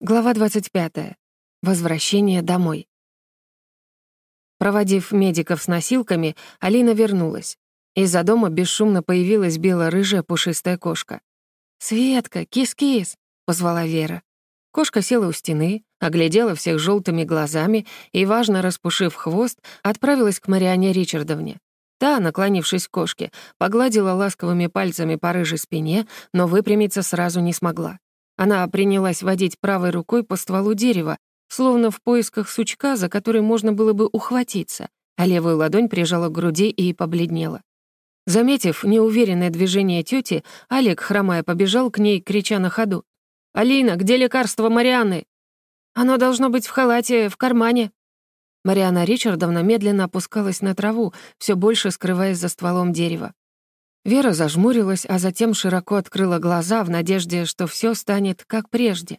Глава 25. Возвращение домой. Проводив медиков с носилками, Алина вернулась. Из-за дома бесшумно появилась бело-рыжая пушистая кошка. «Светка, кис-кис!» — позвала Вера. Кошка села у стены, оглядела всех желтыми глазами и, важно распушив хвост, отправилась к Мариане Ричардовне. Та, наклонившись к кошке, погладила ласковыми пальцами по рыжей спине, но выпрямиться сразу не смогла. Она принялась водить правой рукой по стволу дерева, словно в поисках сучка, за который можно было бы ухватиться, а левую ладонь прижала к груди и побледнела. Заметив неуверенное движение тети, Олег, хромая, побежал к ней, крича на ходу. «Алина, где лекарство Марианны?» «Оно должно быть в халате, в кармане». Марианна Ричардовна медленно опускалась на траву, все больше скрываясь за стволом дерева. Вера зажмурилась, а затем широко открыла глаза в надежде, что все станет как прежде.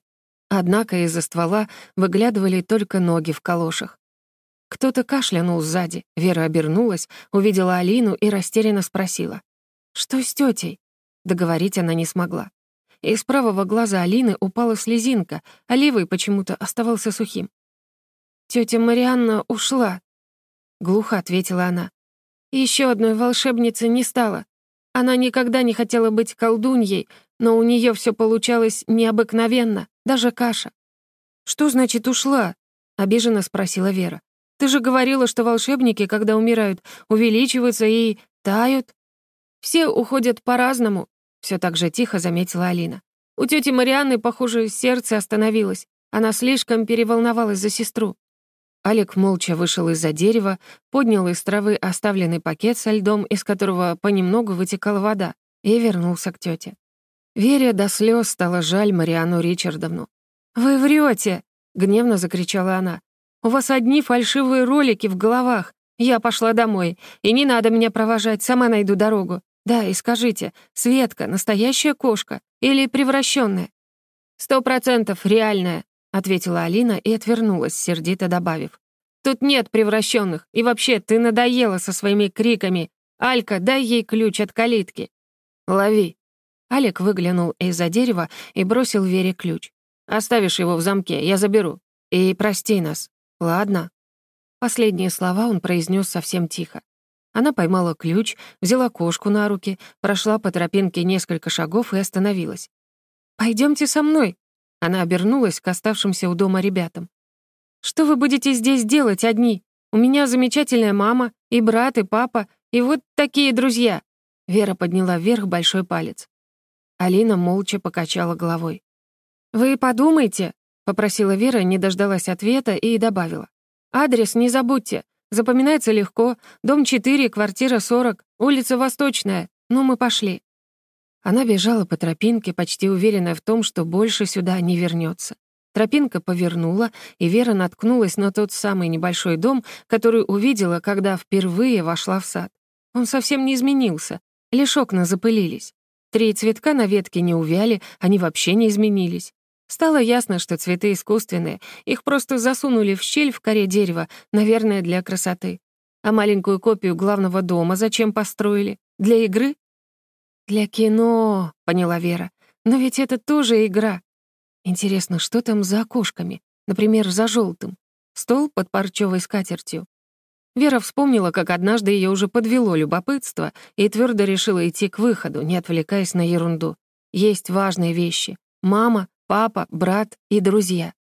Однако из-за ствола выглядывали только ноги в калошах. Кто-то кашлянул сзади. Вера обернулась, увидела Алину и растерянно спросила. «Что с тетей? Договорить она не смогла. Из правого глаза Алины упала слезинка, а левый почему-то оставался сухим. Тетя Марианна ушла», — глухо ответила она. Еще одной волшебницы не стало. Она никогда не хотела быть колдуньей, но у нее все получалось необыкновенно, даже каша. «Что значит ушла?» — обиженно спросила Вера. «Ты же говорила, что волшебники, когда умирают, увеличиваются и тают». «Все уходят по-разному», — все так же тихо заметила Алина. «У тети Марианны, похоже, сердце остановилось. Она слишком переволновалась за сестру». Алик молча вышел из-за дерева, поднял из травы оставленный пакет со льдом, из которого понемногу вытекала вода, и вернулся к тете. Вере до слез стало жаль Мариану Ричардовну. «Вы врете! гневно закричала она. «У вас одни фальшивые ролики в головах. Я пошла домой, и не надо меня провожать, сама найду дорогу. Да, и скажите, Светка — настоящая кошка или превращенная? «Сто процентов реальная», — ответила Алина и отвернулась, сердито добавив. «Тут нет превращенных, и вообще ты надоела со своими криками. Алька, дай ей ключ от калитки». «Лови». Алик выглянул из-за дерева и бросил Вере ключ. «Оставишь его в замке, я заберу. И прости нас. Ладно». Последние слова он произнес совсем тихо. Она поймала ключ, взяла кошку на руки, прошла по тропинке несколько шагов и остановилась. Пойдемте со мной», она обернулась к оставшимся у дома ребятам. «Что вы будете здесь делать одни? У меня замечательная мама, и брат, и папа, и вот такие друзья». Вера подняла вверх большой палец. Алина молча покачала головой. «Вы подумайте», — попросила Вера, не дождалась ответа и добавила. «Адрес не забудьте. Запоминается легко. Дом 4, квартира 40, улица Восточная. Ну, мы пошли». Она бежала по тропинке, почти уверенная в том, что больше сюда не вернется. Тропинка повернула, и Вера наткнулась на тот самый небольшой дом, который увидела, когда впервые вошла в сад. Он совсем не изменился, лишь окна запылились. Три цветка на ветке не увяли, они вообще не изменились. Стало ясно, что цветы искусственные, их просто засунули в щель в коре дерева, наверное, для красоты. А маленькую копию главного дома зачем построили? Для игры? «Для кино», — поняла Вера. «Но ведь это тоже игра. Интересно, что там за окошками? Например, за желтым. Стол под парчевой скатертью. Вера вспомнила, как однажды ее уже подвело любопытство и твердо решила идти к выходу, не отвлекаясь на ерунду. Есть важные вещи. Мама, папа, брат и друзья.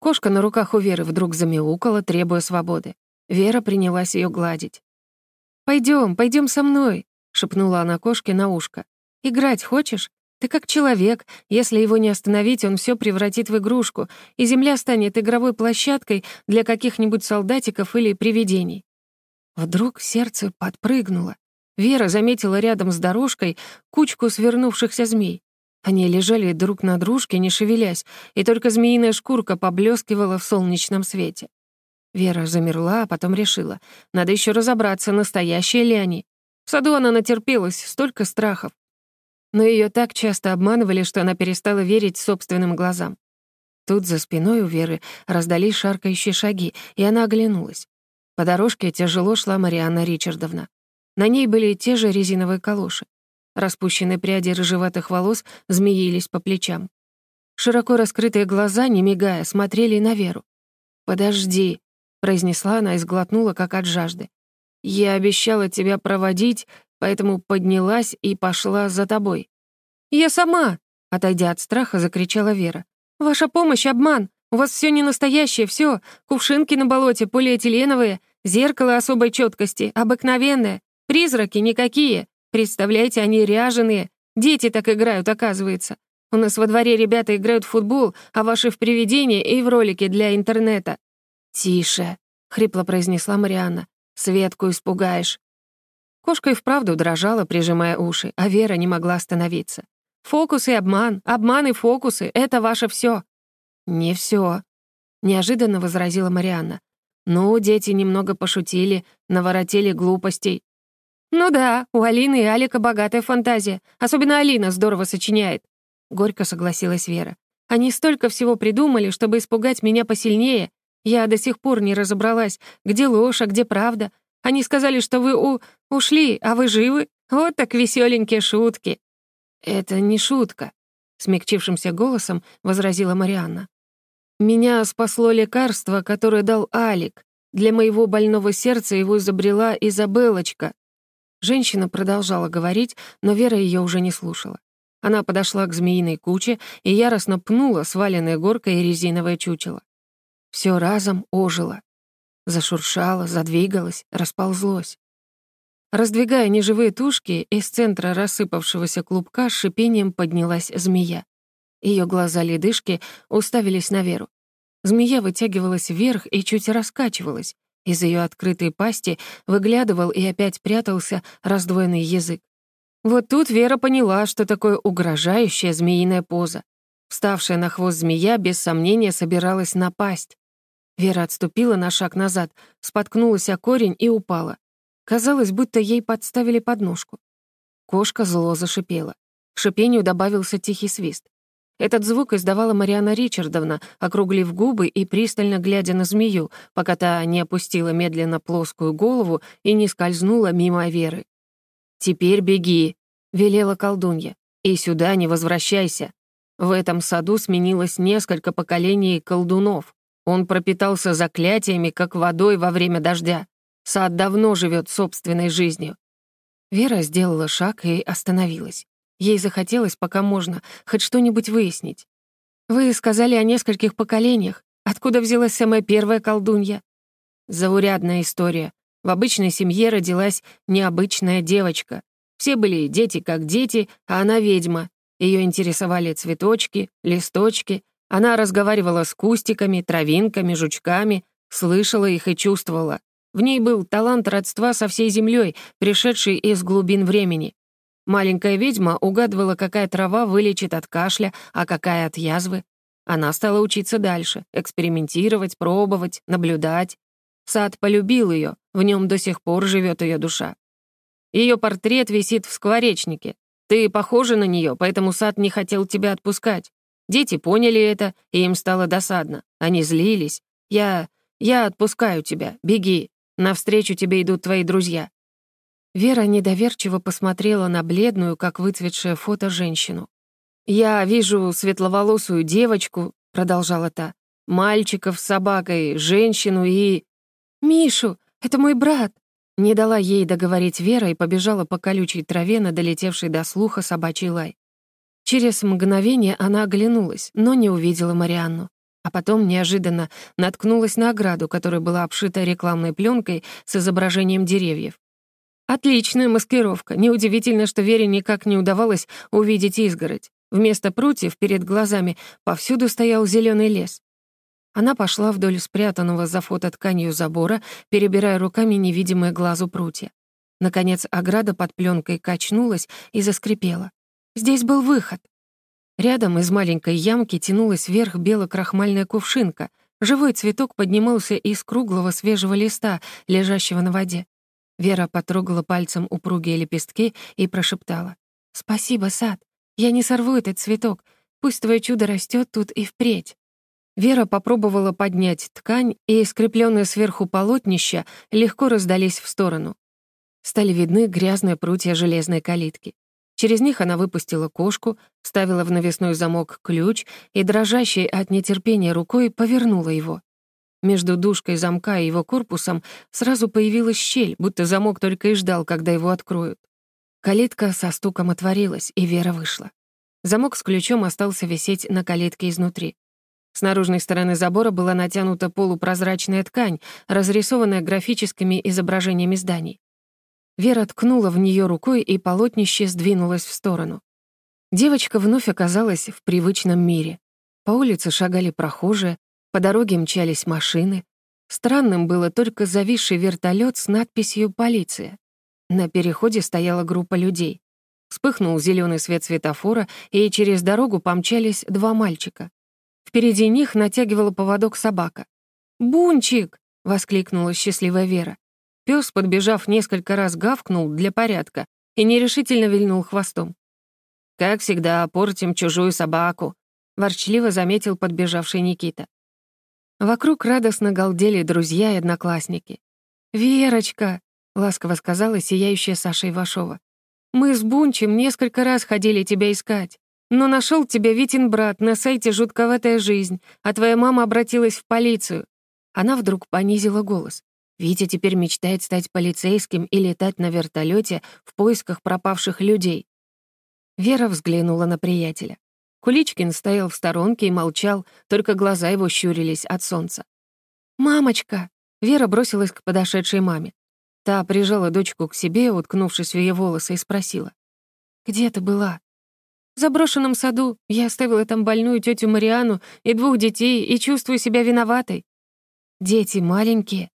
Кошка на руках у Веры вдруг замяукала, требуя свободы. Вера принялась ее гладить. Пойдем, пойдем со мной», шепнула она кошке на ушко. «Играть хочешь? Ты как человек. Если его не остановить, он все превратит в игрушку, и земля станет игровой площадкой для каких-нибудь солдатиков или привидений». Вдруг сердце подпрыгнуло. Вера заметила рядом с дорожкой кучку свернувшихся змей. Они лежали друг на дружке, не шевелясь, и только змеиная шкурка поблескивала в солнечном свете. Вера замерла, а потом решила, надо еще разобраться, настоящие ли они. В саду она натерпелась, столько страхов. Но ее так часто обманывали, что она перестала верить собственным глазам. Тут за спиной у Веры раздались шаркающие шаги, и она оглянулась. По дорожке тяжело шла Марианна Ричардовна. На ней были те же резиновые калоши. Распущенные пряди рыжеватых волос змеились по плечам. Широко раскрытые глаза, не мигая, смотрели на Веру. «Подожди», — произнесла она и сглотнула, как от жажды. «Я обещала тебя проводить, поэтому поднялась и пошла за тобой». «Я сама!» — отойдя от страха, закричала Вера. «Ваша помощь — обман! У вас все не настоящее, все. Кувшинки на болоте, полиэтиленовые, зеркало особой четкости, обыкновенное. Призраки никакие. Представляете, они ряженые. Дети так играют, оказывается. У нас во дворе ребята играют в футбол, а ваши в привидения и в ролики для интернета». «Тише», — хрипло произнесла Марианна. «Светку испугаешь». Кошка и вправду дрожала, прижимая уши, а Вера не могла остановиться. «Фокус и обман, обман и фокусы — это ваше все. «Не все, неожиданно возразила Марианна. «Ну, дети немного пошутили, наворотили глупостей». «Ну да, у Алины и Алика богатая фантазия. Особенно Алина здорово сочиняет», — горько согласилась Вера. «Они столько всего придумали, чтобы испугать меня посильнее. Я до сих пор не разобралась, где ложь, а где правда. Они сказали, что вы у... ушли, а вы живы. Вот так веселенькие шутки». «Это не шутка», — смягчившимся голосом возразила Марианна. Меня спасло лекарство, которое дал Алик. Для моего больного сердца его изобрела Изабелочка. Женщина продолжала говорить, но Вера ее уже не слушала. Она подошла к змеиной куче и яростно пнула сваленной горкой резиновое чучело. Все разом ожило. Зашуршало, задвигалось, расползлось. Раздвигая неживые тушки, из центра рассыпавшегося клубка шипением поднялась змея. Ее глаза-ледышки уставились на Веру. Змея вытягивалась вверх и чуть раскачивалась. Из ее открытой пасти выглядывал и опять прятался раздвоенный язык. Вот тут Вера поняла, что такое угрожающая змеиная поза. Вставшая на хвост змея без сомнения собиралась напасть. Вера отступила на шаг назад, споткнулась о корень и упала. Казалось, будто ей подставили подножку. Кошка зло зашипела. К шипению добавился тихий свист. Этот звук издавала Мариана Ричардовна, округлив губы и пристально глядя на змею, пока та не опустила медленно плоскую голову и не скользнула мимо Веры. «Теперь беги», — велела колдунья, — «и сюда не возвращайся». В этом саду сменилось несколько поколений колдунов. Он пропитался заклятиями, как водой во время дождя. Сад давно живет собственной жизнью. Вера сделала шаг и остановилась. Ей захотелось, пока можно, хоть что-нибудь выяснить. «Вы сказали о нескольких поколениях. Откуда взялась самая первая колдунья?» Заурядная история. В обычной семье родилась необычная девочка. Все были дети как дети, а она ведьма. Ее интересовали цветочки, листочки. Она разговаривала с кустиками, травинками, жучками, слышала их и чувствовала. В ней был талант родства со всей землей, пришедший из глубин времени. Маленькая ведьма угадывала, какая трава вылечит от кашля, а какая от язвы. Она стала учиться дальше, экспериментировать, пробовать, наблюдать. Сад полюбил ее, в нем до сих пор живет ее душа. Ее портрет висит в скворечнике. Ты похожа на нее, поэтому сад не хотел тебя отпускать. Дети поняли это, и им стало досадно. Они злились. Я... я отпускаю тебя, беги. Навстречу тебе идут твои друзья. Вера недоверчиво посмотрела на бледную, как выцветшее фото, женщину. «Я вижу светловолосую девочку», — продолжала та, «мальчиков с собакой, женщину и...» «Мишу, это мой брат!» Не дала ей договорить Вера и побежала по колючей траве на долетевшей до слуха собачий лай. Через мгновение она оглянулась, но не увидела Марианну. А потом неожиданно наткнулась на ограду, которая была обшита рекламной пленкой с изображением деревьев. Отличная маскировка. Неудивительно, что Вере никак не удавалось увидеть изгородь. Вместо прутьев перед глазами повсюду стоял зеленый лес. Она пошла вдоль спрятанного за фототканью забора, перебирая руками невидимые глазу прутья. Наконец, ограда под пленкой качнулась и заскрипела. Здесь был выход. Рядом из маленькой ямки тянулась вверх бело-крахмальная кувшинка. Живой цветок поднимался из круглого свежего листа, лежащего на воде. Вера потрогала пальцем упругие лепестки и прошептала. «Спасибо, сад. Я не сорву этот цветок. Пусть твое чудо растет тут и впредь». Вера попробовала поднять ткань, и скрепленные сверху полотнища легко раздались в сторону. Стали видны грязные прутья железной калитки. Через них она выпустила кошку, вставила в навесной замок ключ и, дрожащей от нетерпения рукой, повернула его. Между дужкой замка и его корпусом сразу появилась щель, будто замок только и ждал, когда его откроют. Калитка со стуком отворилась, и Вера вышла. Замок с ключом остался висеть на калитке изнутри. С наружной стороны забора была натянута полупрозрачная ткань, разрисованная графическими изображениями зданий. Вера ткнула в нее рукой, и полотнище сдвинулось в сторону. Девочка вновь оказалась в привычном мире. По улице шагали прохожие, по дороге мчались машины. Странным было только зависший вертолет с надписью «Полиция». На переходе стояла группа людей. Вспыхнул зеленый свет светофора, и через дорогу помчались два мальчика. Впереди них натягивала поводок собака. «Бунчик!» — воскликнула счастливая Вера. Пёс, подбежав несколько раз, гавкнул для порядка и нерешительно вильнул хвостом. «Как всегда, портим чужую собаку», — ворчливо заметил подбежавший Никита. Вокруг радостно галдели друзья и одноклассники. «Верочка!» — ласково сказала сияющая Саша Ивашова. «Мы с Бунчем несколько раз ходили тебя искать, но нашел тебя Витин брат на сайте «Жутковатая жизнь», а твоя мама обратилась в полицию». Она вдруг понизила голос. Витя теперь мечтает стать полицейским и летать на вертолете в поисках пропавших людей. Вера взглянула на приятеля. Куличкин стоял в сторонке и молчал, только глаза его щурились от солнца. «Мамочка!» — Вера бросилась к подошедшей маме. Та прижала дочку к себе, уткнувшись в ее волосы, и спросила. «Где ты была?» «В заброшенном саду. Я оставила там больную тетю Мариану и двух детей и чувствую себя виноватой». «Дети маленькие»,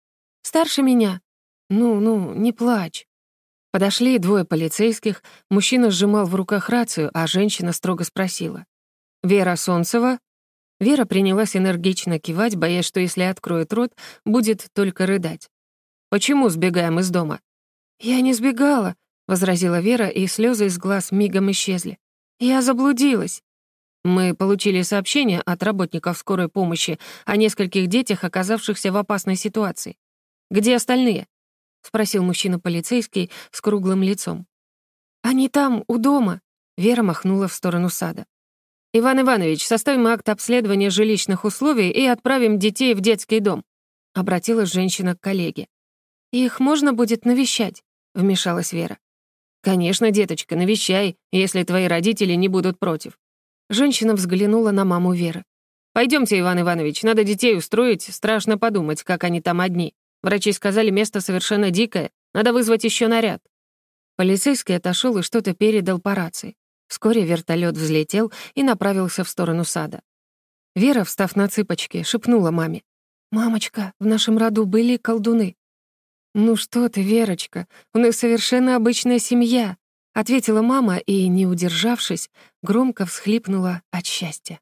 Старше меня. Ну-ну, не плачь». Подошли двое полицейских, мужчина сжимал в руках рацию, а женщина строго спросила. «Вера Солнцева?» Вера принялась энергично кивать, боясь, что если откроет рот, будет только рыдать. «Почему сбегаем из дома?» «Я не сбегала», — возразила Вера, и слезы из глаз мигом исчезли. «Я заблудилась». Мы получили сообщение от работников скорой помощи о нескольких детях, оказавшихся в опасной ситуации. Где остальные?» — спросил мужчина-полицейский с круглым лицом. «Они там, у дома», — Вера махнула в сторону сада. «Иван Иванович, составим акт обследования жилищных условий и отправим детей в детский дом», — обратилась женщина к коллеге. «Их можно будет навещать», — вмешалась Вера. «Конечно, деточка, навещай, если твои родители не будут против». Женщина взглянула на маму Веры. Пойдемте, Иван Иванович, надо детей устроить, страшно подумать, как они там одни». Врачи сказали, место совершенно дикое, надо вызвать еще наряд. Полицейский отошел и что-то передал по рации. Вскоре вертолет взлетел и направился в сторону сада. Вера, встав на цыпочки, шепнула маме. «Мамочка, в нашем роду были колдуны». «Ну что ты, Верочка, у нас совершенно обычная семья», ответила мама и, не удержавшись, громко всхлипнула от счастья.